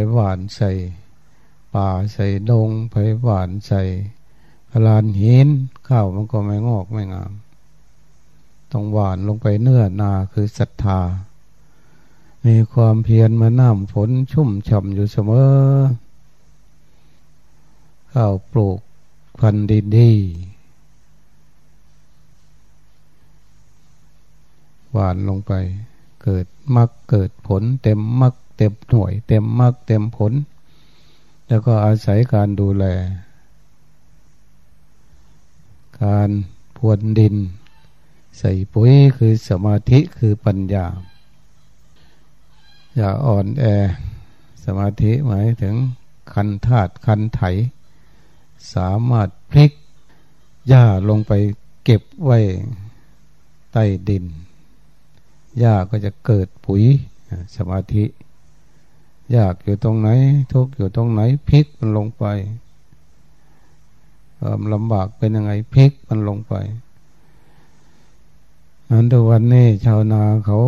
ไปหวานใส่ ป่าใส่ดงไปหวานใส่พลานหินข้าวมันก็ไม่งอกไม่งาม ต้องหวานลงไปเนื้อนาคือศรัทธา มีความเพียรมาน้ำฝนชุ่มฉ่ำอยู่เสมอ ข้าวปลูกพันธุ์ดีหวานลงไป เกิดมักเกิดผลเต็มมัก เต็มหน่วย เต็มมักเต็มผล แล้วก็อาศัยการดูแล การพรวนดิน ใส่ปุ๋ยคือสมาธิคือปัญญา อย่าอ่อนแอ สมาธิหมายถึงคันธาตุคันไถ สามารถพลิกหญ้าลงไปเก็บไว้ใต้ดินหญ้าก็จะเกิดปุ๋ยสมาธิ ยากอยู่ตรงไหน ทุกอยู่ตรงไหนพลิกมันลงไปความลำบากเป็นยังไงพลิกมันลงไปอันทุกวันนี้ชาวนาเขา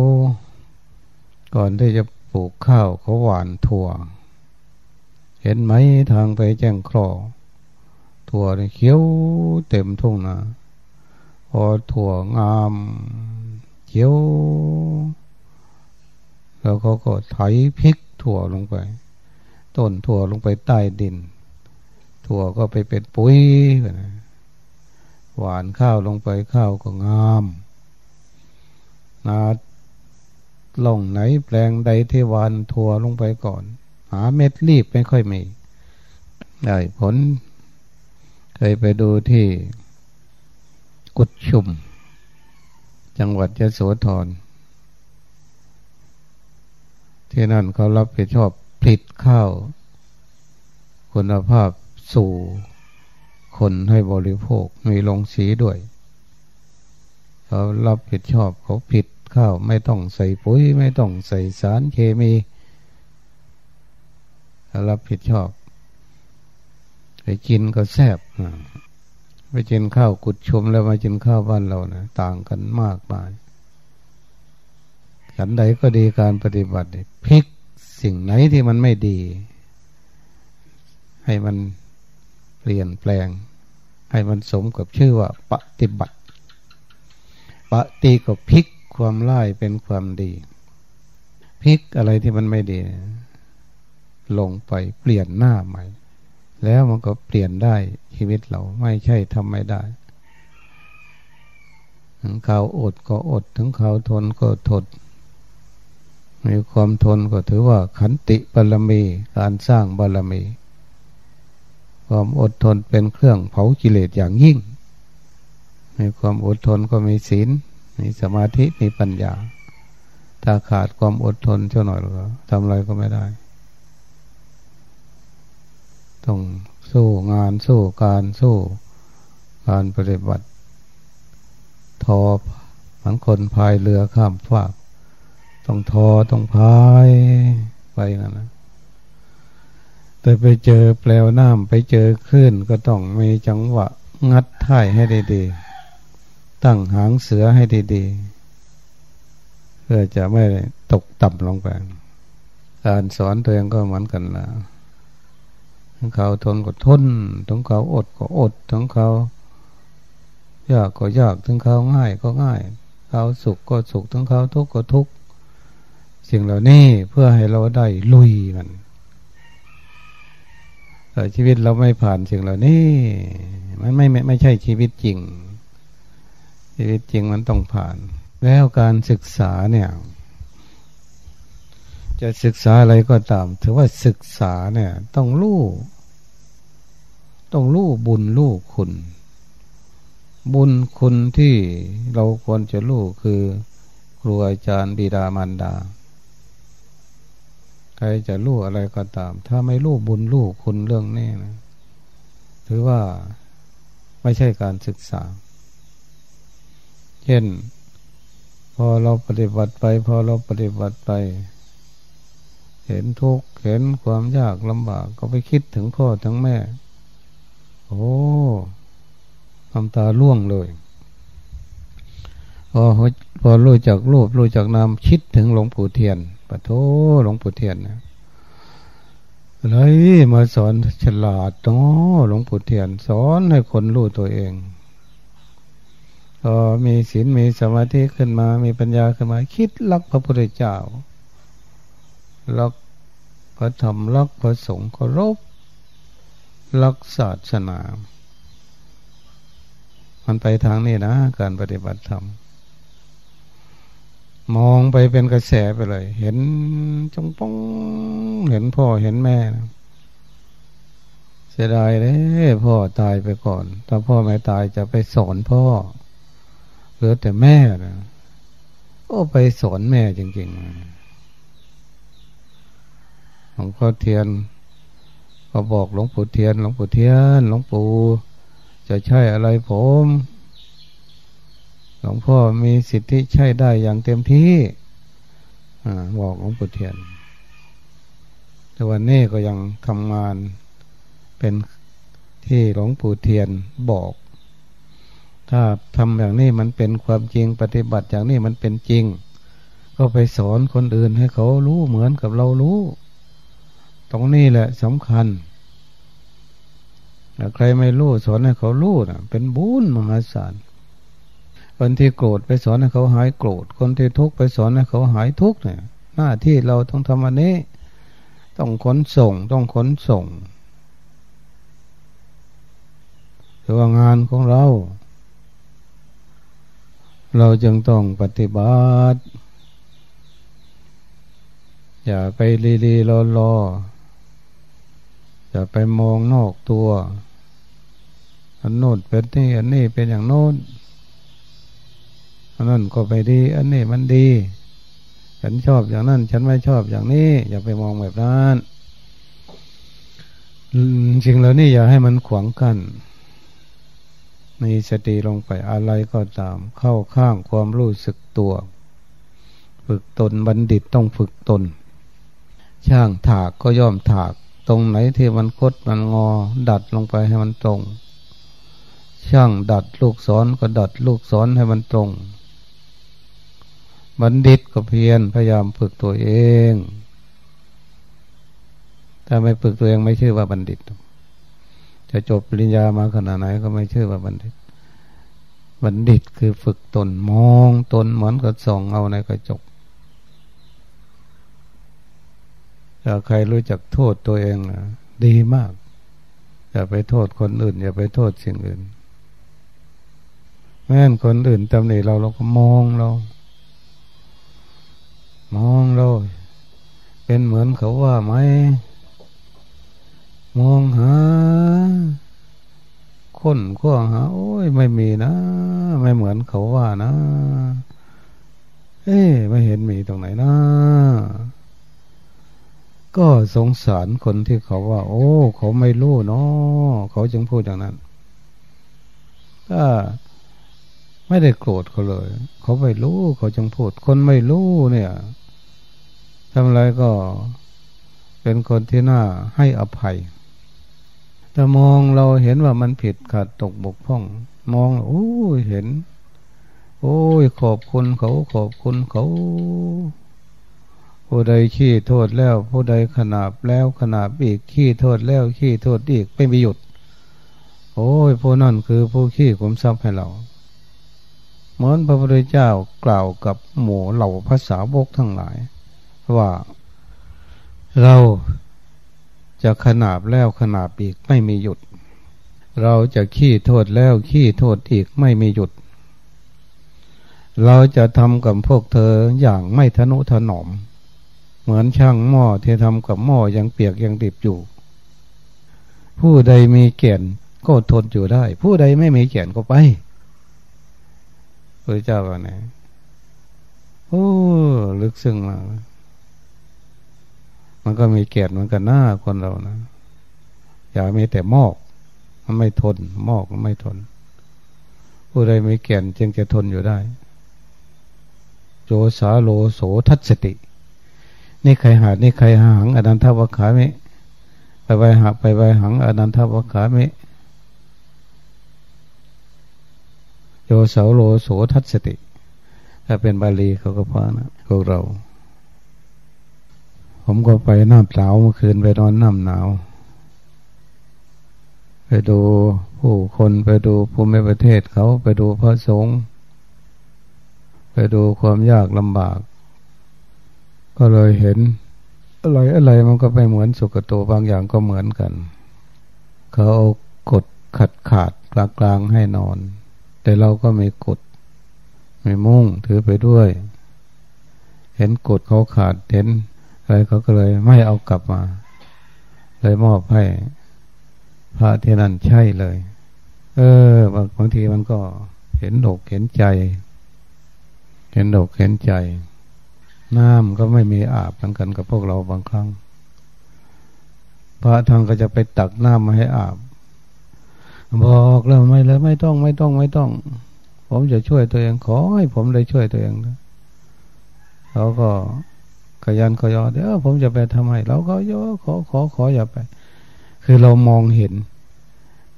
ก่อนที่จะปลูกข้าวเขาหวานถั่ว เห็นไหมทางไปแจ้งครอถั่วเขียวเต็มทุ่งนาพอถั่วงาม เขียว แล้วเขาก็ไถพริกถั่วลงไป ต้นถั่วลงไปใต้ดิน ถั่วก็ไปเป็นปุ๋ยหวานข้าวลงไปข้าวก็งามนาล่องไหนแปลงใดเทวานถั่วลงไปก่อน หาเม็ดรีบไม่ค่อยมี ได้ผล เคยไปดูที่กุดชุม จังหวัดยะโสธร ที่นั่นเขารับผิดชอบผลิตข้าว คุณภาพสู่คนให้บริโภคมีลงสีด้วย เขารับผิดชอบเขาผิดข้าวไม่ต้องใส่ปุ๋ย ไม่ต้องใส่สารเคมีเขารับผิดชอบ ไปกินก็แซ่บไปกินข้าวกุดชมแล้วมากินข้าวบ้านเรานะต่างกันมากมาย ฉันใดก็ดีการปฏิบัติพลิกสิ่งไหนที่มันไม่ดี ให้มันเปลี่ยนแปลง ให้มันสมกับชื่อว่าปฏิบัติ ปฏิก็พลิกความร้ายเป็นความดีพลิกอะไรที่มันไม่ดี ลงไปเปลี่ยนหน้าใหม่ แล้วมันก็เปลี่ยนได้ชีวิตเราไม่ใช่ทำไม่ได้ถึงเขาอดก็อด ถึงเขาทนก็ทน มีความทนก็ถือว่าขันติบารมีการสร้างบารมี ความอดทนเป็นเครื่องเผากิเลสอย่างยิ่งมีความอดทนก็มีศีลมีสมาธิมีปัญญา ถ้าขาดความอดทนเท่าหน่อยก็ทำอะไรก็ไม่ได้ ต้องสู้งานสู้การสู้การปฏิบัติ ทอเหมือนคนพายเรือข้ามฟาก ต้องทอต้องพายไปนั่นนะแต่ไปเจอแปลวน้ำไปเจอคลื่นก็ต้องมีจังหวะงัดท่ายให้ดีๆตั้งหางเสือให้ดีๆเพื่อจะไม่ตกต่ำลงไปการสอนตัวเองก็เหมือนกันนะทั้งเขาทนก็ทนทั้งเขาอดก็อดทั้งเขายากก็ยากทั้งเขาง่ายก็ง่าย เขาสุขก็สุขทั้งเขาทุกข์ก็ทุกข์ สิ่งเหล่านี้เพื่อให้เราได้ลุยมันแต่ชีวิตเราไม่ผ่านสิ่งเหล่านี้ มันไม่ไม่ไม่ใช่ชีวิตจริง ชีวิตจริงมันต้องผ่าน แล้วการศึกษาเนี่ย จะศึกษาอะไรก็ตาม ถือว่าศึกษาเนี่ย ต้องรู้ต้องรู้บุญรู้คุณ บุญคุณที่เราควรจะรู้คือครูอาจารย์บิดามารดา รจะรู้อะไรก็ตาม ถ้าไม่รู้บุญรู้คุณเรื่องนี้นะถือว่าไม่ใช่การศึกษา เช่น พอเราปฏิบัติไป พอเราปฏิบัติไป เห็นทุกข์เห็นความยากลำบาก ก็ไปคิดถึงพ่อถึงแม่ โอ้ทำตาล่วงเลยพอพอรู้จักรูปรู้จักนามคิดถึงหลวงปู่เทียน ปะโทหลวงปู่เทียนนะอะไรมาสอนฉลาดเนาะหลวงปู่เทียน สอนให้คนรู้ตัวเองพอมีศีลมีสมาธิขึ้นมา มีปัญญาขึ้นมา คิดรักพระพุทธเจ้ารักพระธรรมรักพระสงฆ์เคารพรักศาสนา มันไปทางนี้นะ การปฏิบัติธรรม มองไปเป็นกระแสไปเลย เห็นจงป้องเห็นพ่อเห็นแม่นะเสียดายเลยพ่อตายไปก่อน ถ้าพ่อไม่ตายจะไปสอนพ่อเหลือแต่แม่นะโอ้ไปสอนแม่จริงๆหลวงพ่อเทียนก็บอกหลวงปู่เทียน หลวงปู่เทียน หลวงปู่จะใช่อะไรผม หลวงพ่อมีสิทธิใช่ได้อย่างเต็มที่อบอกหลวงปู่เทียน แต่วันนี้ก็ยังทำงานเป็นที่หลวงปู่เทียนบอก ถ้าทำอย่างนี้มันเป็นความจริงปฏิบัติอย่างนี้มันเป็นจริง ก็ไปสอนคนอื่นให้เขารู้เหมือนกับเรารู้ ตรงนี้แหละสำคัญใครไม่รู้สอนให้เขารู้นะเป็นบุญมหาศาล คนที่โกรธไปสอนให้เขาหายโกรธ คนที่ทุกข์ไปสอนให้เขาหายทุกข์เนี่ย หน้าที่เราต้องทำอันนี้ ต้องขนส่ง ต้องขนส่งหรือว่างานของเรา เราจึงต้องปฏิบัติ อย่าไปลีลีรอรอจะไปมองนอกตัว อันโน้นเป็นนี่อันนี้เป็นอย่างโน้น อันนั้นก็ไปดี อันนี้มันดี ฉันชอบอย่างนั้น ฉันไม่ชอบอย่างนี้ อย่าไปมองแบบนั้นจริงแล้วนี่อย่าให้มันขวางกันมีสติลงไปอะไรก็ตาม เข้าข้างความรู้สึกตัว ฝึกตนบัณฑิตต้องฝึกตน ช่างถากก็ย่อมถาก ตรงไหนที่มันคดมันงอ ดัดลงไปให้มันตรง ช่างดัดลูกศรก็ดัดลูกศรให้มันตรง บัณฑิตก็เพียรพยายามฝึกตัวเอง ถ้าไม่ฝึกตัวเองไม่ชื่อว่าบัณฑิต จะจบปริญญามาขนาดไหนก็ไม่ชื่อว่าบัณฑิต บัณฑิตคือฝึกตนมองตนเหมือนกับส่องเอาในกระจกถ้าใครรู้จักโทษตัวเองดีมาก อย่าไปโทษคนอื่น อย่าไปโทษสิ่งอื่น แม้นคนอื่นตำหนิเราเราก็มองเรา มองเราเป็นเหมือนเขาว่าไหม มองหา คนข้อหา โอ้ยไม่มีนะ ไม่เหมือนเขาว่านะ เอ้ไม่เห็นมีตรงไหนนะ ก็สงสารคนที่เขาว่า โอ้ เขาไม่รู้เนาะเขาจึงพูดอย่างนั้นถ้าไม่ได้โกรธเขาเลย เขาไม่รู้เขาจึงพูด คนไม่รู้เนี่ย ทำอะไรก็เป็นคนที่น่าให้อภัยแต่มองเราเห็นว่ามันผิดขาดตกบกพร่อง มองโอ้เห็น โอ้ยขอบคุณเขาขอบคุณเขา ผู้ใดขี้โทษแล้ว ผู้ใดขนาบแล้วขนาบอีกขี้โทษแล้วขี้โทษอีกไม่มีหยุด โอ้ยผู้นั่นคือผู้ขี้ขมทรัพย์ให้เราเหมือนพระพุทธเจ้ากล่าวกับหมู่เหล่าภาษาโบกทั้งหลาย ว่าเราจะขนาบแล้วขนาบอีกไม่มีหยุด เราจะขี้โทษแล้วขี้โทษอีกไม่มีหยุด เราจะทำกับพวกเธออย่างไม่ทนุถนอม เหมือนช่างหม้อที่ทำกับหม้อยังเปียกยังดิบอยู่ ผู้ใดมีเกียนก็ทนอยู่ได้ ผู้ใดไม่มีเกียนก็ไปพระเจ้าว่าไงโอ้ ลึกซึ้งมาก มันก็มีเกียรติมันกันหน้าคนเรานะ อย่ามีแต่มอก มันไม่ทน มอกมันไม่ทน ผู้ใดมีเกียรติจึงจะทนอยู่ได้ โจสาโลโสทัศติ นี่ใครหานี่ใครหังอนันทวัคขามิไปไปหาไปไปหังอนันทวัคขามิโยเสาโลโสทัศติ ถ้าเป็นบาลีเขาก็พานะพวกเรา ผมก็ไปน้ำหนาวเมื่อคืนไปนอนน้ำหนาว ไปดูผู้คนไปดูภูมิประเทศเขาไปดูพระสงฆ์ไปดูความยากลำบาก ก็เลยเห็นอะไรอะไรมันก็ไปเหมือนสุกโตบางอย่างก็เหมือนกัน เขาเอากดขัดขาดกลางกลางให้นอน แต่เราก็ไม่กด ไม่มุ่งถือไปด้วย เห็นกดเขาขาดเห็น เขาก็เลยไม่เอากลับมา เลยมอบให้พระที่นั่นใช่เลย เออบางทีมันก็เห็นอกเห็นใจ เห็นอกเห็นใจ น้ำก็ไม่มีอาบเหมือนกันกับพวกเราบางครั้ง พระทางก็จะไปตักน้ำมาให้อาบ บอกแล้วไม่เลยไม่ต้องไม่ต้องไม่ต้อง ผมจะช่วยตัวเองขอให้ผมได้ช่วยตัวเองนะเขาก็ ขยันขยอเดี๋ยวผมจะไปทำให้เราก็โยขอขอขออย่าไป คือเรามองเห็น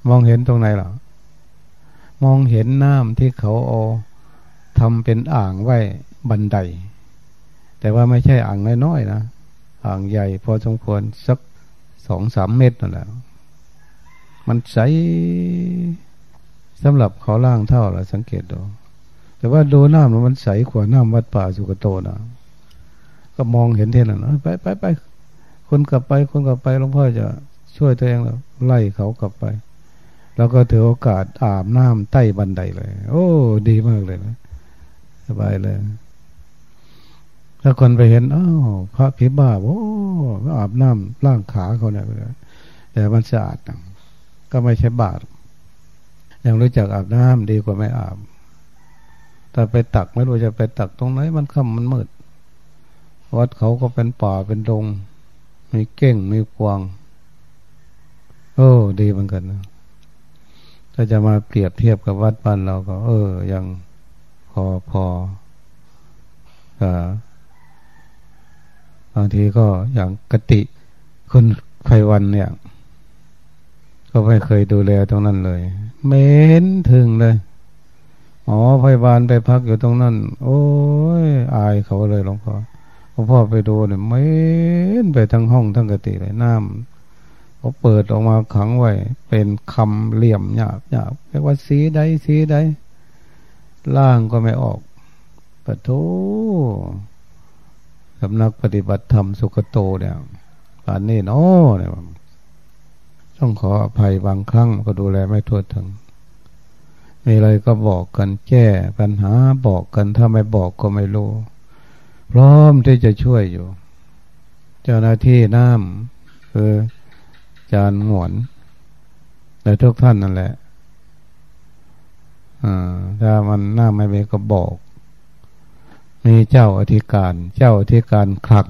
มองเห็นตรงไหนหรอมองเห็นน้ำที่เขาเอาทำเป็นอ่างไว้บันได แต่ว่าไม่ใช่อ่างน้อยๆนะอ่างใหญ่พอสมควรสักสองสามเมตรนั่นแหละมันใสสำหรับเขาล่างเท่าเราสังเกตดูแต่ว่าดูน้ำมันใสกว่าน้ำวัดป่าสุกโตนะ ก็มองเห็นเท่นั้นไปไปไปคนกลับไปคนกลับไปหลวงพ่อจะช่วยตัวเองแล้วไล่เขากลับไป แล้วก็ถือโอกาสอาบน้ำใต้บันไดเลย โอ้ ดีมากเลยนะสบายเลย ถ้าคนไปเห็นอ้าวพระพิบ้าโอ้อาบน้ำล่างขาเขาเนี่ยแต่มันสะอาดก็ไม่ใช่บาดยังรู้จักอาบน้ำดีกว่าไม่อาบแต่ไปตักไม่รู้จะไปตักตรงไหนมันค่ำมันมืด วัดเขาก็เป็นป่าเป็นดง มีเก้งมีกวางโอ้ดีเหมือนกันนะถ้าจะมาเปรียบเทียบกับวัดบ้านเราก็ เออ ยังพอพอบางทีก็อย่างกติคุณไพวันเนี่ย ก็ไม่เคยดูแลตรงนั้นเลยเม้นถึงเลยอ๋อพยาบาลไปพักอยู่ตรงนั้น โอ้ยอายเขาเลยหลวงพ่อ หลวงพ่อไปดูเนี่ยไม่ไปทั้งห้องทั้งกติเลยน้ำเขาเปิดออกมาขังไว้ เป็นคำเหลี่ยมหยาบหยาบเรียกว่าสีใดสีใดล่างก็ไม่ออกปะโถสำนักปฏิบัติธรรมสุขโตเนี่ยป่านนี้เนาะเนี่ยต้องขออภัยบางครั้งก็ดูแลไม่ทั่วถึงมีอะไรก็บอกกันแก้ปัญหาบอกกันถ้าไม่บอกก็ไม่รู้ พร้อมที่จะช่วยอยู่ เจ้าหน้าที่น้ำคือจานหวนแต่ทุกท่านนั่นแหละถ้ามันหน้าไม่มีก็บอก มีเจ้าอธิการ เจ้าอธิการคลัง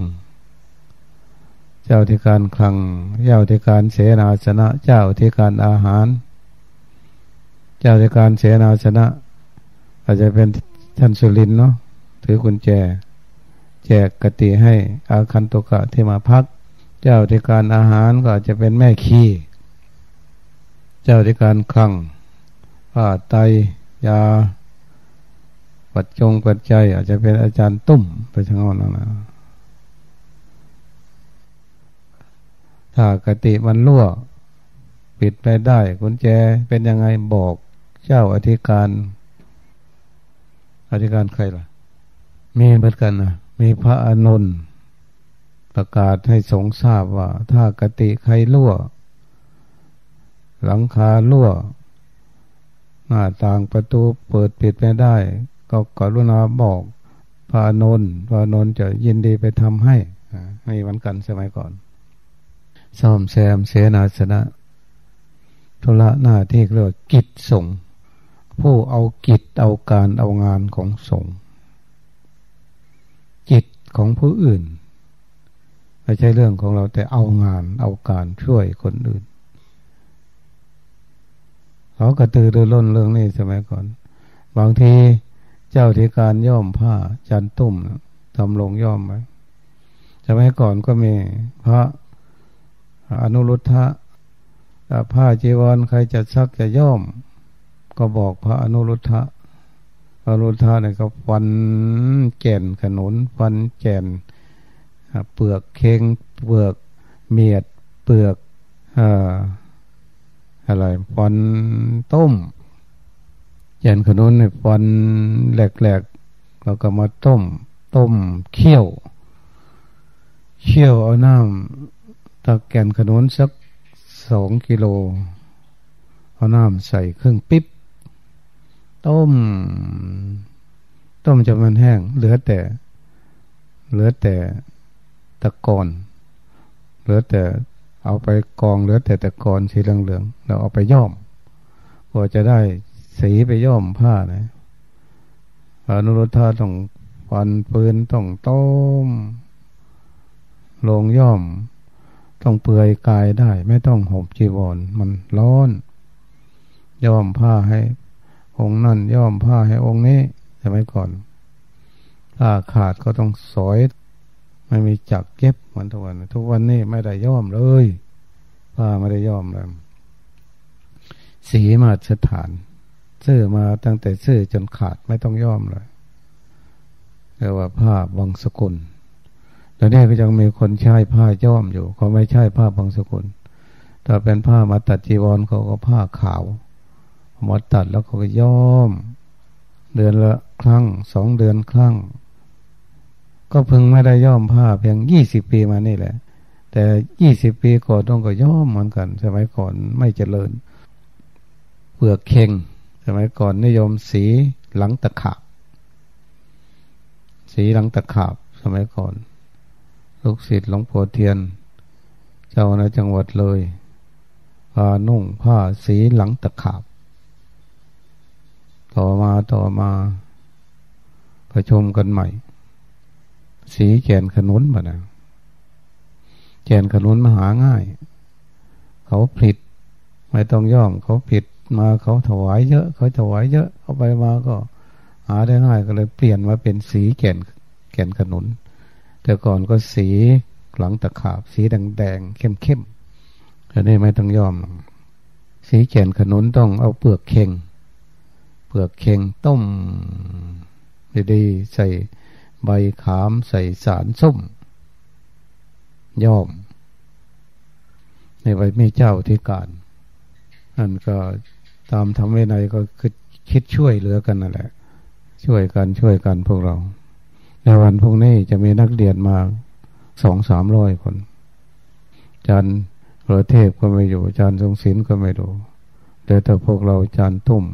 เจ้าอธิการคลัง เจ้าอธิการเสนาสนะ เจ้าอธิการอาหาร เจ้าอธิการเสนาสนะ อาจจะเป็นท่านสุรินเนาะถือกุญแจ แจกกติให้อาคันตุกะที่มาพัก เจ้าที่การอาหารก็จะเป็นแม่ขี้ เจ้าที่การคลังผ้าไตยา ปัจจงปัจจัย อาจจะเป็นอาจารย์ตุ้มไปทางนั้นนะถ้ากติมันรั่ว ปิดไปได้กุญแจเป็นยังไงบอกเจ้าอธิการ อธิการใครล่ะ มีเหมือนกันนะ มีพระอนุนประกาศให้สงทราบว่า ถ้ากติใครรั่ว หลังคารั่ว หน้าต่างประตูเปิดปิดไม่ได้ ก็กรุณาบอกพระอนุนพระอนุนจะยินดีไปทำให้ไม่วันกันสมัยก่อนซ่อมแซมเสนาสนะธุระหน้าที่เรียกกิจสงผู้เอากิจเอาการเอางานของสงฆ์ ของผู้อื่น ไม่ใช่เรื่องของเราแต่เอางานเอาการช่วยคนอื่น เขากระตือรือร้นเรื่องนี้สมัยก่อน บางทีเจ้าที่การย่อมผ้าจันตุ่มทำลงย่อมไว้สมัยก่อนก็มีพระอนุรุทธะผ้าจีวรใครจะซักจะย่อม ก็บอกพระอนุรุทธะ อรุธาเนี่ยก็ฟันแก่นขนุนฟันแก่นเปลือกเค็งเปลือกเมียด เปลือกอะไรฟันต้มแยนขนุนในฟันแหลกๆเราก็มาต้ม ต้มเคี่ยว เคี่ยวเอาน้ำตะแก่นขนุนสักสองกิโลเอาน้ำใส่เครื่องปิ๊บ ต้ม ต้มจนมันแห้ง เหลือแต่ เหลือแต่ตะกอนเหลือแต่เอาไปกองเหลือแต่ตะกอนสีเหลืองๆเราเอาไปย่อมพอจะได้สีไปย่อมผ้านะอนุรุทธาต้องฟันปืนต้องต้ม ลงย่อม ต้องเปลือยกายได้ ไม่ต้องห่มจีวรมันร้อน ย่อมผ้าให้ องค์นั่นย่อมผ้าให้องค์นี้สมัยก่อน ถ้าขาดก็ต้องสอยไม่มีจักเก็บเหมือนทุกวัน ทุกวันนี้ไม่ได้ย่อมเลยผ้าไม่ได้ย่อมเลยสีมาสถานซื้อมาตั้งแต่ซื้อจนขาดไม่ต้องย่อมเลยเรียกว่าผ้าบางสกุลตอนนี้ก็ยังมีคนใช้ผ้าย่อมอยู่เขาไม่ใช่ผ้าบางสกุลถ้าเป็นผ้ามาตัดจีวรเขาก็ผ้าขาว หมดตัดแล้วเขาก็ย้อม เดือนละครั้งสองเดือนครั้ง ก็พิ่งไม่ได้ย้อมผ้าเพียงยี่สิบปีมานี่แหละ แต่ยี่สิบปีก่อนต้องก็ย้อมเหมือนกัน สมัยก่อนไม่เจริญ เปลือกเข่ง สมัยก่อนนิยมสีหลังตะขาบ สีหลังตะขาบ สมัยก่อน ลูกศิษย์หลวงพ่อเทียน เจ้าในจังหวัดเลยพานุ่งผ้าสีหลังตะขาบ ต่อมาต่อมา ประชุมกันใหม่ สีแกนขนุนมานะแกนขนุนมาหาง่าย เขาผิดไม่ต้องย่อม เขาผิดมาเขาถวายเยอะ เขาถวายเยอะเอาไปมาก็ หาได้ง่ายก็เลยเปลี่ยนมาเป็นสีแกนแกนขนุน แต่ก่อนก็สีหลังตะขาบ สีแดงแดงเข้มเข้มอันนี้ไม่ต้องย่อม สีแกนขนุนต้องเอาเปลือกเข่ง เปลือกเค็งต้มดีๆใส่ใบขามใส่สารส้มย่อม ในใบไม่เจ้าที่การนั่นก็ตามทำไว้ในก็คือคิดช่วยเหลือกันนั่นแหละ ช่วยกันช่วยกันพวกเรา ในวันพวกนี้จะมีนักเรียนมาสองสามร้อยคนอาจารย์ประเทพก็ไม่อยู่อาจารย์ทรงศิลป์ก็ไม่ดูแต่แต่พวกเราอาจารย์ตุ้ม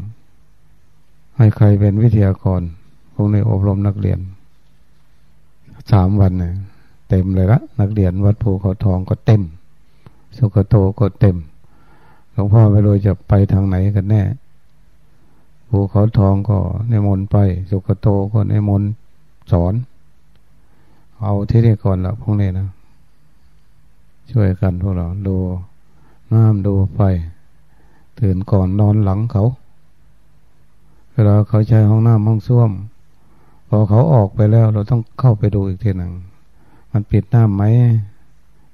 ให้ใครเป็นวิทยากรพวกในอบรมนักเรียนสามวันเนี่ยเต็มเลยละนักเรียนวัดภูเขาทองก็เต็ม สุกโตก็เต็มหลวงพ่อไม่รู้จะไปทางไหนกันแน่ภูเขาทองก็ในมนไป สุกโตก็ในมนสอน เอาที่นี่ก่อนละพวกนี้นะช่วยกันพวกเราดูน้ำดูไฟตื่นก่อนนอนหลังเขา เวลาเขาใช้ห้องน้ำห้องส้วม พอเขาออกไปแล้ว เราต้องเข้าไปดูอีกทีหนึ่งมันปิดน้ำไหม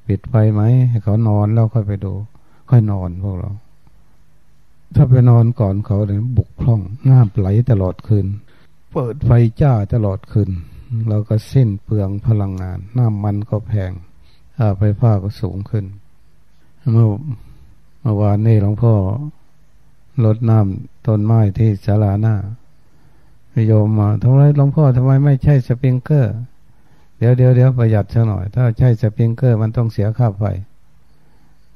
ปิดไฟไหมให้เขานอนแล้วค่อยไปดู ค่อยนอนพวกเรา ถ้าไปนอนก่อนเขาเนี่ยบุกพร่องน้ำไหลตลอดคืน เปิดไฟจ้าตลอดคืนเราก็สิ้นเปลืองพลังงาน น้ำมันก็แพงค่าไฟฟ้าก็สูงขึ้น เมื่อเมื่อวานนี้หลวงพ่อ ลดน้ำต้นไม้ที่ศาลาหน้าโยมมาทำไมหลวงพ่อทำไมไม่ใช่สปริงเกอร์ เดี๋ยวเดี๋ยวเดี๋ยวประหยัดสักหน่อย ถ้าใช่สปริงเกอร์มันต้องเสียค่าไฟ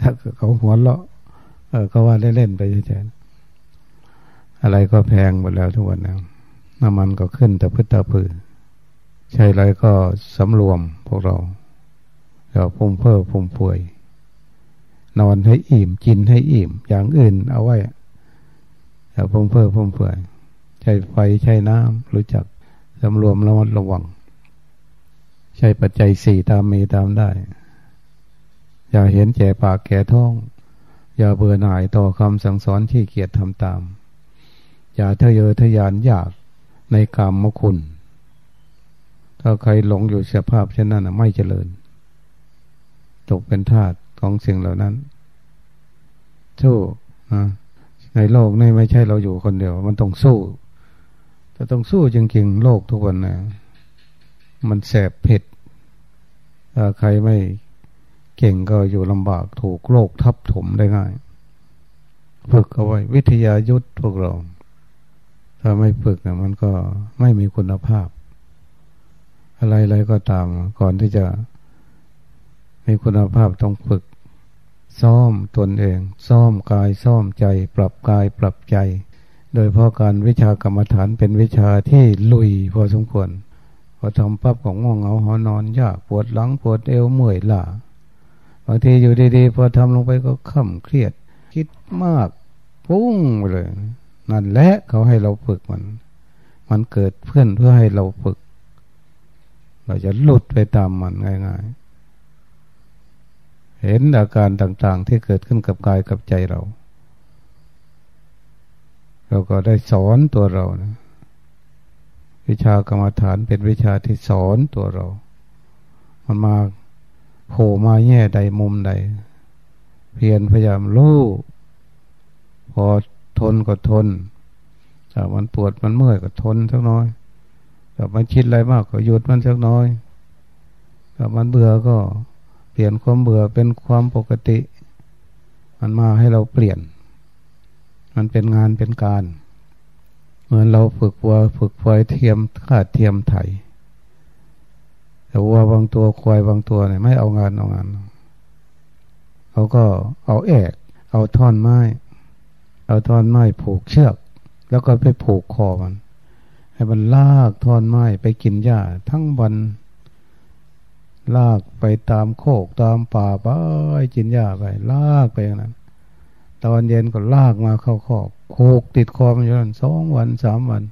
ถ้าเขาหัวเราะ เออก็ว่าเล่นๆไปเฉยๆอะไรก็แพงหมดแล้วทุกวันนี้น้ำมันก็ขึ้นแต่พื้นตาผือใช่ไรก็สำรวมพวกเราเราพุ่มเพ้อพุ่มป่วย นอนให้อิ่มกินให้อิ่ม อย่างอื่นเอาไว้ อย่าพุ่งเพ้อพุ่งเพื่อใช้ไฟใช้น้ำรู้จักสำรวมระมัดระวัง ใช้ปัจจัยสี่ตามมีตามได้ อย่าเห็นแก่ปากแก่ท้อง อย่าเบื่อหน่ายต่อคำสั่งสอนที่เกียรติทำตาม อย่าทะเยอทะยานอยากในกรรมคุณ ถ้าใครหลงอยู่สภาพเช่นนั้นไม่เจริญ ตกเป็นทาสของสิ่งเหล่านั้น โชู้นะ ในโลกนี้ไม่ใช่เราอยู่คนเดียว มันต้องสู้ถ้าต้องสู้จริงๆโลกทุกวันนะมันแสบเผ็ดถ้าใครไม่เก่งก็อยู่ลำบากถูกโรคทับถมได้ง่ายฝึกเอาไว้ วิทยายุทธพวกเรา ถ้าไม่ฝึกนะมันก็ไม่มีคุณภาพ อะไรๆก็ตาม ก่อนที่จะมีคุณภาพต้องฝึก ซ่อมตนเอง ซ่อมกายซ่อมใจ ปรับกายปรับใจ โดยเพราะการวิชากรรมฐานเป็นวิชาที่ลุยพอสมควรพอทำปั๊บของง่วงเหงาหอนอนยากปวดหลังปวดเอวเมื่อยล้าบางทีอยู่ดีๆพอทำลงไปก็ข่ำเครียด คิดมากพุ่งไปเลย นั่นแหละเขาให้เราฝึกมัน มันเกิดเพื่อนเพื่อให้เราฝึก เราจะหลุดไปตามมันง่าย ๆ เห็นอาการต่างๆ ที่เกิดขึ้นกับกายกับใจเรา เราก็ได้สอนตัวเรานะวิชากรรมฐานเป็นวิชาที่สอนตัวเรา มันมาโผล่มาแง่ใดมุมใด เพียรพยายามรู้พอทนก็ทนถ้ามันปวดมันเมื่อยก็ทนสักน้อยถ้ามันคิดอะไรมากก็หยุดมันสักน้อยถ้ามันเบื่อก็ เปลี่ยนความเบื่อเป็นความปกติ มันมาให้เราเปลี่ยน มันเป็นงานเป็นการ เหมือนเราฝึกวัวฝึกควายเทียมขาดเทียมไถ แต่วัวบางตัวควายบางตัวเนี่ยไม่เอางานเอางานเขาก็เอาแอกเอาท่อนไม้ เอาท่อนไม้ผูกเชือก แล้วก็ไปผูกคอมัน ให้มันลากท่อนไม้ไปกินหญ้าทั้งวัน ลากไปตามโคกตามป่าไปจินหญ้าไป ลากไปอย่างนั้น ตอนเย็นก็ลากมาเข้าคอกโคกติดคอมันอยู่นั้นสองวันสามวัน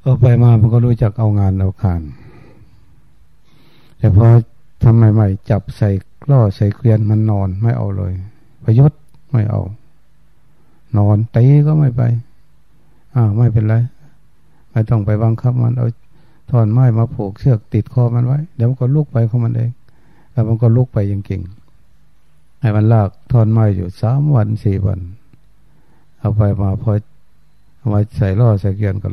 เอาไปมามันก็รู้จักเอางานเอาการแต่พอทำใหม่ๆจับใส่กล่อใส่เกลียนมันนอนไม่เอาเลย ประยุทธ์ไม่เอา นอนตีก็ไม่ไปอ่าไม่เป็นไรไม่ต้องไปบังคับมันเอา ถอนไม้มาผูกเชือกติดคอมันไว้ เดี๋ยวมันก็ลุกไปของมันเอง แล้วมันก็ลุกไปยังเก่งให้มันลากถอนไม้อยู่สามวันสี่วัน เอาไปมาพอเอามาใส่ล่อใส่เกียนก็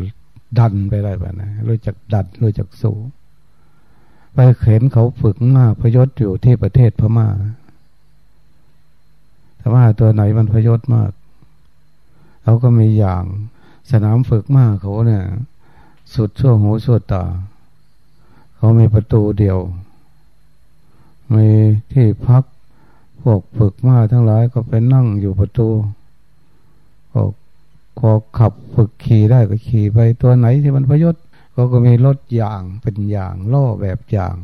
ดันไปได้แบบนะรู้จักดันรู้จักสู้ไปเข็นเขาฝึกมาพยศอยู่ที่ประเทศพม่าแต่ว่าตัวไหนมันพยศมากเขาก็มีอย่างสนามฝึกมาเขาเนี่ย สุดชั่วหูสุดตา เขามีประตูเดียว มีที่พักพวกฝึกมาทั้งหลายก็ไปนั่งอยู่ประตูพอพอขับฝึกขี่ได้ก็ขี่ไปตัวไหนที่มันพยศก็ก็มีรถยางเป็นยางล่อแบบยาง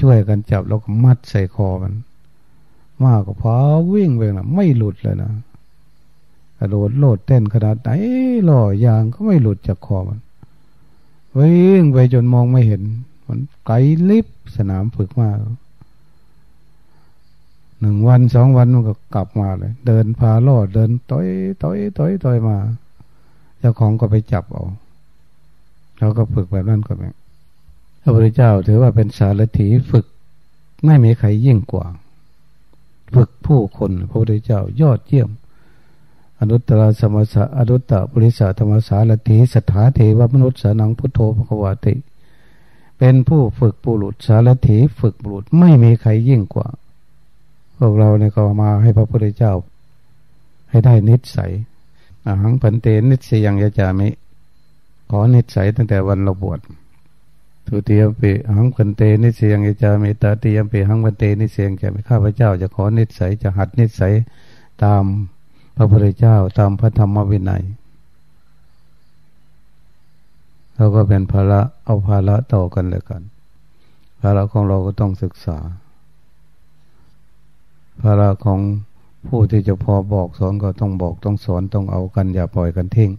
ช่วยกันจับแล้วก็มัดใส่คอมัน มากก็พาวิ่งไปนะไม่หลุดเลยนะกระโดดโลดเต้นขนาดไหนล่อยางก็ไม่หลุดจากคอมัน วิ่งไปจนมองไม่เห็น มันไกลลิบสนามฝึกมากหนึ่งวันสองวันมันก็กลับมาเลย เดินพาล่อเดินต้อยต้อยต้อยต้อยมา เจ้าของก็ไปจับเอาเราก็ฝึกแบบนั้นก็แม่พระพุทธเจ้าถือว่าเป็นสารถีฝึกไม่มีใครยิ่งกว่า ฝึกผู้คนพระพุทธเจ้ายอดเยี่ยม อนุตตรสมสะอนุตตบริสธรรมสารติสถาเทวมนุษย์สนังพุทโธภควาติ เป็นผู้ฝึกปุรุษสารถีฝึกบุรุษไม่มีใครยิ่งกว่า พวกเราเนี่ยก็มาให้พระพุทธเจ้า ให้ได้นิสัยอาหังพันเตนิสยังยาจามิ ขอนิสัยตั้งแต่วันเราบวชทุติยมปีหังพันเตนิสยังยาจามิตาติยมปีหังพันเตนิสยังจะข้าพเจ้า จะขอนิสัยจะหัดนิสัยตาม พระพุทธเจ้าตามพระธรรมวินัยเราก็เป็นภาระเอาภาระต่อกันเลยกัน ภาระของเราก็ต้องศึกษา ภาระของผู้ที่จะพอบอกสอนก็ต้องบอกต้องสอนต้องเอากัน อย่าปล่อยกันทิ้ง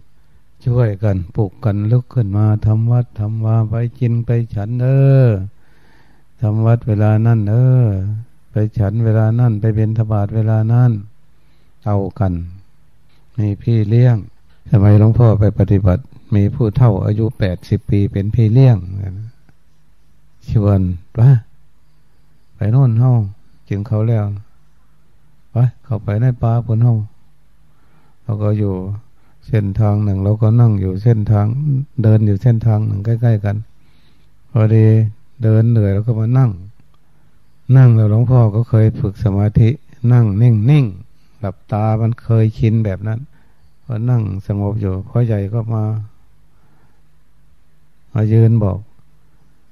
ช่วยกันปลุกกันลุกขึ้นมาทำวัดทำวาไปกินไปฉันเออทำวัดเวลานั่นเออ ไปฉันเวลานั่นไปเป็นธบาตเวลานั่น เอากัน มีพี่เลี้ยงทำไมหลวงพ่อไปปฏิบัติ มีผู้เท่าอายุแปดสิบปีเป็นพี่เลี้ยงชวนปะไปโน่นเฮาจึงเขาแล้วไปเขาไปในป่าผลเฮาเราก็อยู่เส้นทางหนึ่งเราก็นั่งอยู่เส้นทาง เดินอยู่เส้นทางหนึ่งใกล้ ๆ กัน พอดีเดินเหนื่อยแล้วก็มานั่ง นั่งแล้วหลวงพ่อก็เคยฝึกสมาธิ นั่งนิ่งนิ่ง หลับตามันเคยชินแบบนั้นพอนั่งสงบอยู่พ่อใหญ่ก็มา มายืนบอก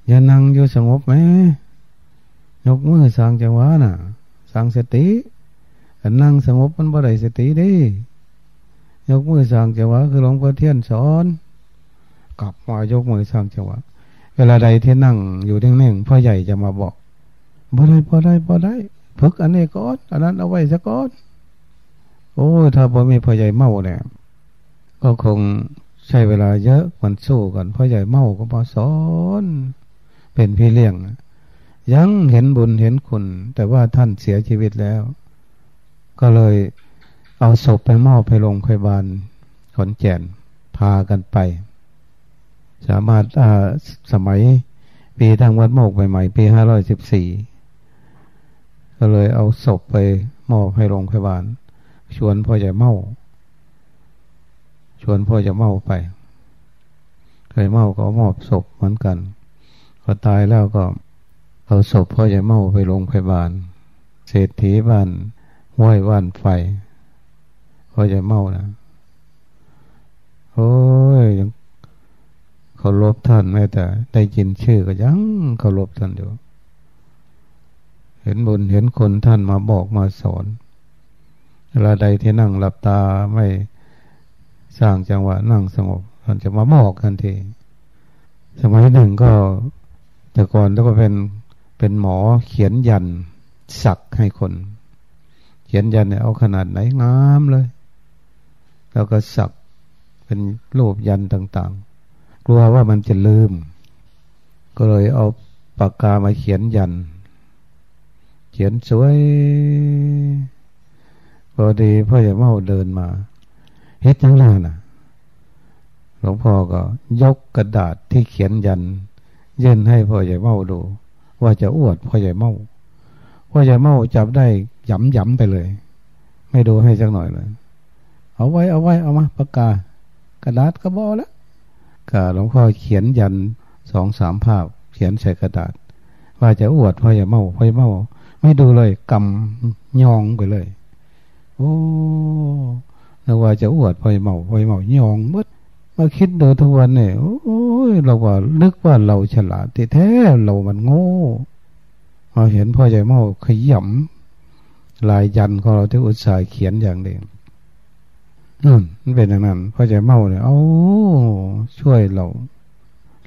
อย่านั่งอยู่สงบไหมยกมือสร้างจังหวะน่ะสร้างสตินั่งสงบมันบ่ได้สติดิยกมือสร้างจังหวะคือหลวงพ่อเทียนสอนกลับมายกมือสร้างจังหวะเวลาใดที่นั่งอยู่นิ่งๆพ่อใหญ่จะมาบอกบ่ได้บ่ได้บ่ได้ฝึกอันนี้ก่อนอันนั้นเอาไว้ซะก่อน โอ้ถ้าบ่มีพ่อใหญ่เมาเนี่ยก็คงใช้เวลาเยอะมันสู้กันพ่อใหญ่เมาก็มาสอนเป็นพี่เลี้ยง ยังเห็นบุญเห็นคุณ แต่ว่าท่านเสียชีวิตแล้ว ก็เลยเอาศพไปมอบไปโรงพยาบาลขอนแก่นพากันไป สามารถสมัยปีทางวัดโมกใหม่ๆปีห้าร้อยสิบสี่ก็เลยเอาศพไปมอบให้โรงพยาบาล ชวนพ่อใหญ่เมาชวนพ่อจะเมาไป เคยเมาก็มอบศพเหมือนกัน พอตายแล้วก็เอาศพพ่อจะเมาไปโรงพยาบาล เศรษฐีบ้านห้วยว่านไฟพ่อจะเมานะโอ้ยยังเขารบท่านแม้แต่ ได้ยินชื่อก็ยังเขารบท่านอยู่ เห็นบุญเห็นคนท่านมาบอกมาสอน ลาใดที่นั่งหลับตาไม่สร้างจังหวะนั่งสงบมันจะมาบอกทันที สมัยหนึ่งก็แต่ก่อนแล้วก็เป็นเป็นหมอเขียนยันสักให้คน เขียนยันเนี่ยเอาขนาดไหนงามเลย แล้วก็สักเป็นรูปยันต่างๆ กลัวว่ามันจะลืม ก็เลยเอาปากกามาเขียนยัน เขียนสวย พอดีพ่อใหญ่เมาเดินมาเฮ็ดยังไงนะหลวงพ่อก็ยกกระดาษที่เขียนยัน ยื่นให้พ่อใหญ่เมาดู ว่าจะอวดพ่อใหญ่เมาพ่อใหญ่เมาจับได้หยำหยำไปเลย ไม่ดูให้สักหน่อยเลย เอาไว้เอาไว้เอามาปากกา กระดาษก็บอแล้วก็หลวงพ่อเขียนยันสองสามภาพ เขียนใส่กระดาษ ว่าจะอวดพ่อใหญ่เมาพ่อใหญ่เมา ไม่ดูเลยกำยองไปเลย โอ้นึกว่าจะอวดพอยเมาพอยเมายองมดมาคิดดูทุกวันเนี่ยโอ้ยเราว่านึกว่าเราฉลาดแต่แท้เรามันโง่พอเห็นพ่อใหญ่เมาขยำลายยันของเราที่อุตส่าห์เขียนอย่างเดียวนั่นมันเป็นอย่างนั้นพ่อใหญ่เมาเนี่ยโอ้ช่วยเรา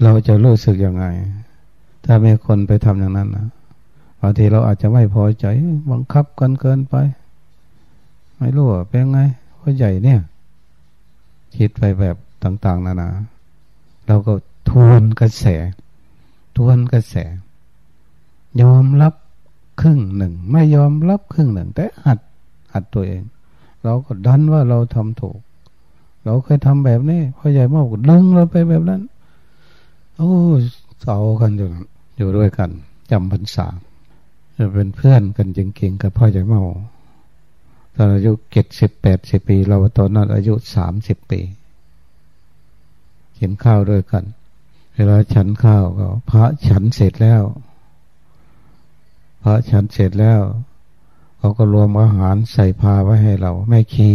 เราจะรู้สึกยังไง ถ้ามีคนไปทำอย่างนั้นนะบางทีเราอาจจะไม่พอใจบังคับกันเกินไป ไม่รู้ว่าเป็นไงพ่อใหญ่เนี่ย คิดไปแบบต่าง ๆ นานา เราก็ทวนกระแส ทวนกระแส ยอมรับครึ่งหนึ่ง ไม่ยอมรับครึ่งหนึ่ง แต่หัดหัดตัวเอง เราก็ดันว่าเราทำถูก เราเคยทำแบบนี้พ่อใหญ่มากดึงเราไปแบบนั้น โอ้เสากันอยู่อยู่ด้วยกันจำพรรษาจะเป็นเพื่อนกันจริงๆกับพ่อใหญ่เมา ตอนอายุเจ็ดสิบแปดสิบปี เราตอนนั้นอายุสามสิบปีกินข้าวด้วยกัน เวลาฉันข้าวก็ พระฉันเสร็จแล้ว พระฉันเสร็จแล้วเขาก็รวมอาหารใส่พาไว้ให้เราแม่คี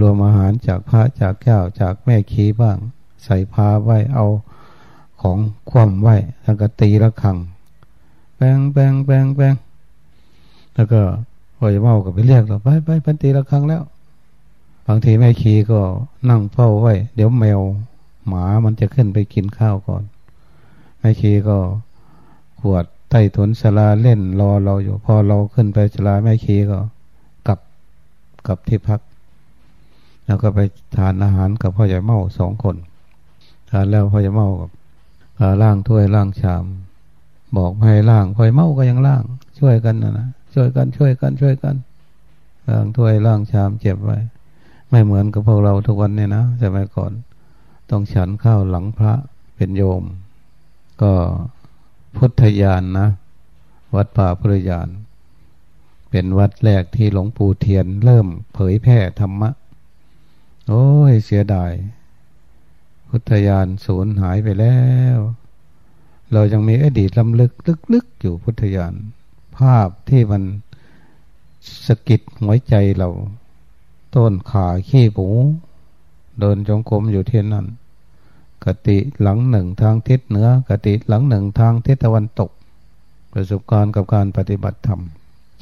รวมอาหารจากพระจากแก้วจากแม่คีบ้าง ใส่พาไว้เอาของคว่ำไว้แล้วก็ตีละครังแปงแปงแปงแปงแล้วก็ พอจะเมาก็ไปเรียกเราไปไปพันตีละครั้งแล้ว บางทีแม่ชีก็นั่งเฝ้าไว้ เดี๋ยวแมว หมามันจะขึ้นไปกินข้าวก่อน แม่ชีก็ขวดใต้ถนสลาเล่นรอเราอยู่ พอเราขึ้นไปสลาแม่ชีก็ กลับกลับที่พัก แล้วก็ไปทานอาหารกับพ่อใหญ่เมาสองคนทานแล้วพ่อใหญ่เมากับล่างถ้วยล่างชาม บอกให้ล่างพ่อใหญ่เมาก็ยังล่าง ช่วยกันนะนะ ช่วยกันช่วยกันช่วยกันล้างถ้วยล้างชามเจ็บไว้ ไม่เหมือนกับพวกเราทุกวันเนี่ยนะสมัยก่อน ต้องฉันข้าวหลังพระเป็นโยม ก็พุทธยานนะ วัดป่าพุทธยาน เป็นวัดแรกที่หลวงปู่เทียน เริ่มเผยแพร่ธรรมะ โอ้ยเสียดาย พุทธยานสูญหายไปแล้ว เรายังมีอดีตลำลึกลึกๆอยู่พุทธญาณ ภาพที่มันสะกิดหัวใจเรา ต้นขาขี้หมูเดินจงกรมอยู่ที่นั่น กติหลังหนึ่งทางทิศเหนือกติหลังหนึ่งทางทิศตะวันตก ประสบการณ์กับการปฏิบัติธรรม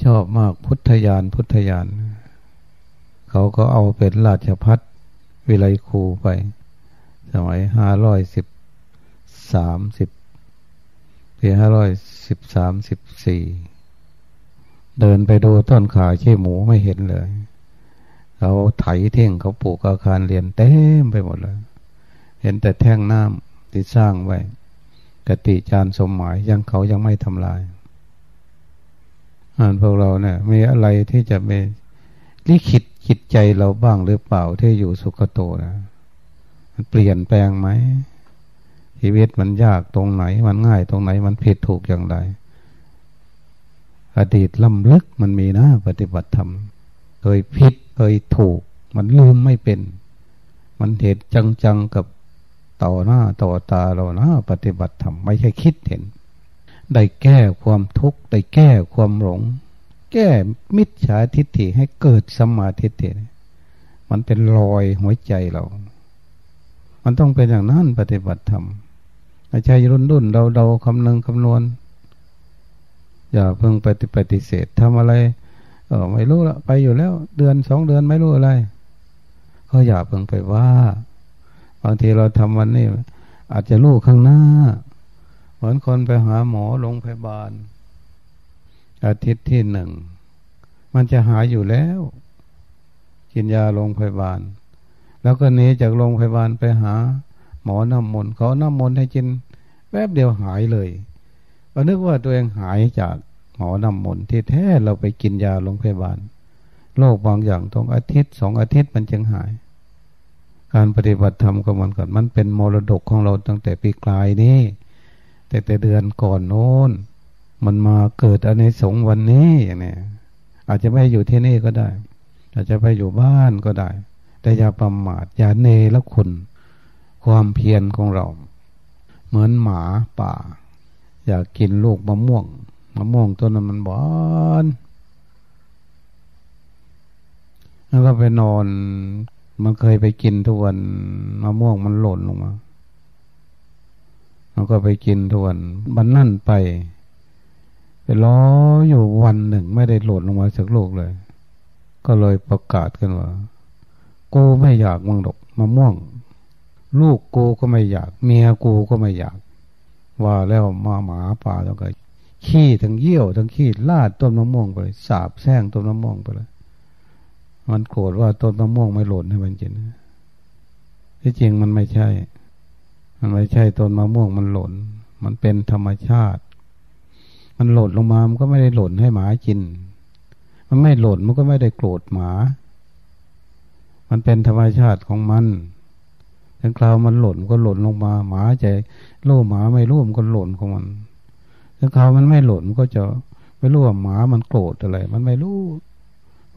ชอบมากพุทธญาณพุทธญาณเขาก็เอาเป็นราชพัฒวิไลครูไป สมัยห้าร้อยสิบสามสิบปีห้าร้อยสิบสามสิบสี่ เดินไปดูต้นขาชี่หมูไม่เห็นเลยเขาไถเท่งเขาปลูกอาคารเรียนเต็มไปหมดเลยเห็นแต่แท่งน้ำที่สร้างไว้กติจานสมหมายยังเขายังไม่ทำลายอ่านพวกเราเนี่ยมีอะไรที่จะมีลิขิตจิตใจเราบ้างหรือเปล่าที่อยู่สุขโตนะมันเปลี่ยนแปลงไหมชีวิตมันยากตรงไหน มันง่ายตรงไหนมันผิดถูกอย่างไร อดีตล่ำลึกมันมีนะปฏิบัติธรรมเคยผิดเคยถูก มันลืมไม่เป็น มันเหตุจังๆกับต่อหน้าต่อตาเรานะปฏิบัติธรรมไม่ใช่คิดเห็น ได้แก้ความทุกข์ได้แก้ความหลง แก้มิจฉาทิฏฐิให้เกิดสมาธิฏฐิมันเป็นรอยหัวใจเรา มันต้องเป็นอย่างนั้นปฏิบัติธรรมไม่ใช่รุ่นรุ่นเราเราคำนึงคำนวณ อย่าเพิ่งปฏิปฏิเสธทำอะไร เออไม่รู้ละไปอยู่แล้ว เดือนสองเดือนไม่รู้อะไร ก็อย่าเพิ่งไปว่าบางทีเราทำวันนี้อาจจะรู้ข้างหน้า เหมือนคนไปหาหมอโรงพยาบาล อาทิตย์ที่หนึ่ง มันจะหายอยู่แล้ว กินยาโรงพยาบาล แล้วก็หนีจากโรงพยาบาลไปหา หมอน้ำมนต์เขาน้ำมนต์ให้กินแป๊บเดียวหายเลย ก็นึกว่าตัวเองหายจากหมอนำมนที่แท้เราไปกินยาโรงพยาบาลโรคบางอย่างต้องอาทิตย์สองอาทิตย์มันจึงหาย การปฏิบัติธรรมก็เหมือนกันมันเป็นมรดกของเราตั้งแต่ปีกลายนี้แต่แต่เดือนก่อนโน้น มันมาเกิดอันในสงวันนี้อย่างนี้อาจจะไม่อยู่ที่นี่ก็ได้ อาจจะไปอยู่บ้านก็ได้ แต่อย่าประมาทอย่าเนรคุณ ความเพียรของเรา เหมือนหมาป่า อยากกินลูกมะม่วงมะม่วงตัวนั้นมันบอนแล้วก็ไปนอน มันเคยไปกินทุกวันมะม่วงมันหล่นลงมาแล้วก็ไปกินทุกวันบันนั่นไปไปล้ออยู่วันหนึ่งไม่ได้หลดลงมาสักลูกเลย ก็เลยประกาศกันว่ากูไม่อยากมังดกมะม่วง ลูกกูก็ไม่อยาก เมียกูก็ไม่อยาก ว่าแล้วมาหมาป่าแล้วก็ขี้ทั้งเยี่ยวทั้งขี้ลาดต้นมะม่วงไปสาบแซงต้นมะม่วงไปเลยมันโกรธว่าต้นมะม่วงไม่หล่นให้มันกินที่จริงมันไม่ใช่ มันไม่ใช่ต้นมะม่วงมันหล่น มันเป็นธรรมชาติ มันหล่นลงมา มันก็ไม่ได้หล่นให้หมากิน มันไม่หล่นมันก็ไม่ได้โกรธหมา มันเป็นธรรมชาติของมันถึงคราวมันหล่นก็หล่นลงมา หมาใจ รู้หมาไม่รู้มันก็หล่นของมันถึงครามันไม่หล่นมันก็จะไม่รู้ว่าหมามันโกรธอะไร มันไม่รู้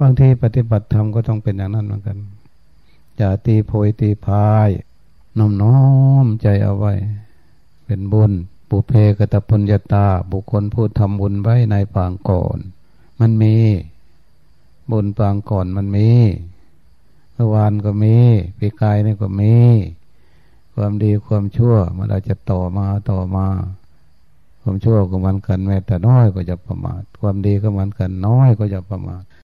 บางทีปฏิบัติธรรมก็ต้องเป็นอย่างนั้นเหมือนกันอย่าตีโพยตีพายน้อมน้อมใจเอาไว้ เป็นบุญปุเพกตปุญญาตา บุคคลผู้ทำบุญไว้ในปางก่อน มันมี บุญปางก่อนมันมีเมื่อวานก็มีปีกายนี่ก็มี ความดีความชั่วมันอาจจะต่อมาต่อมา ความชั่วก็มันกันแม้แต่น้อยก็จะประมาท ความดีก็มันกันน้อยก็จะประมาท